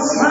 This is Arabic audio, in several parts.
God's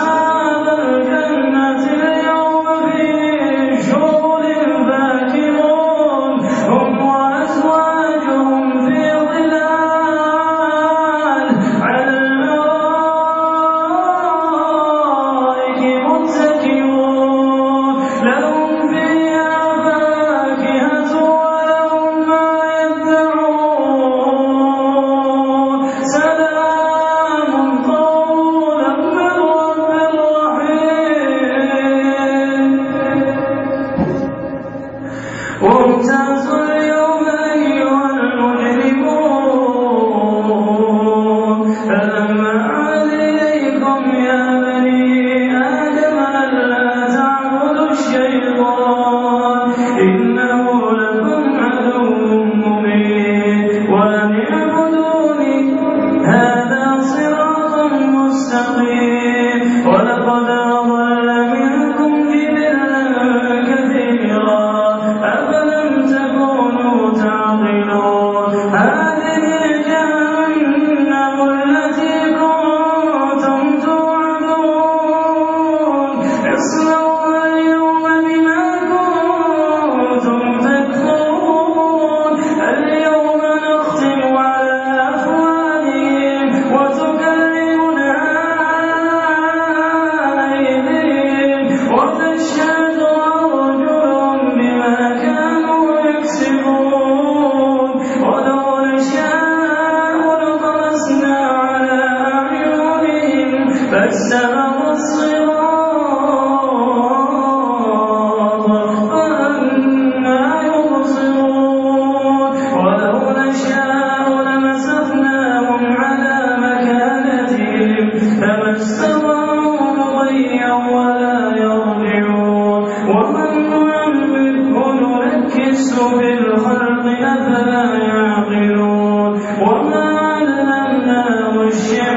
Krishna.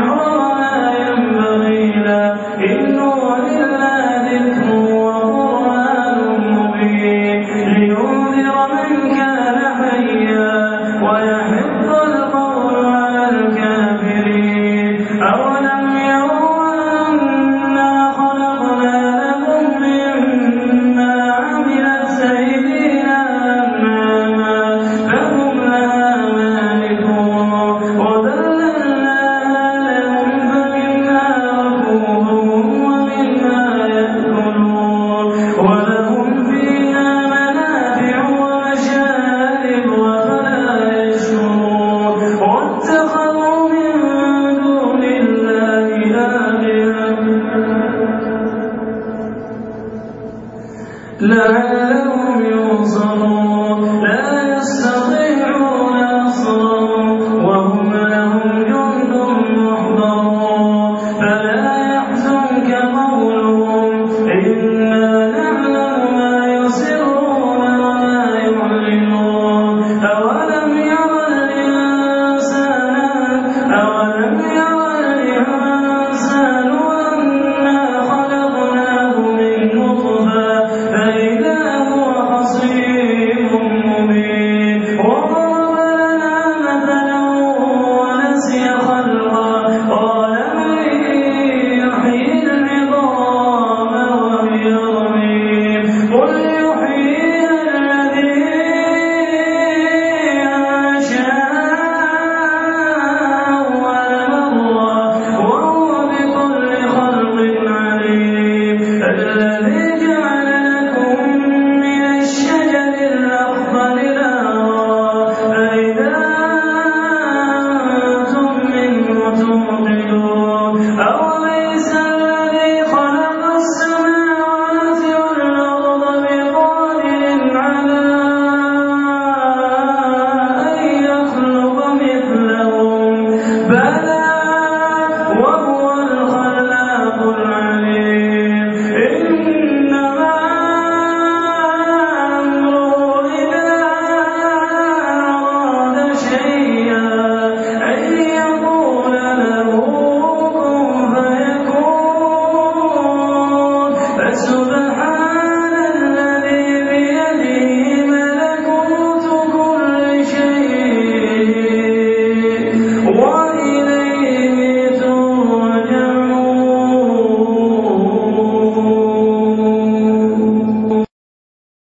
Oh!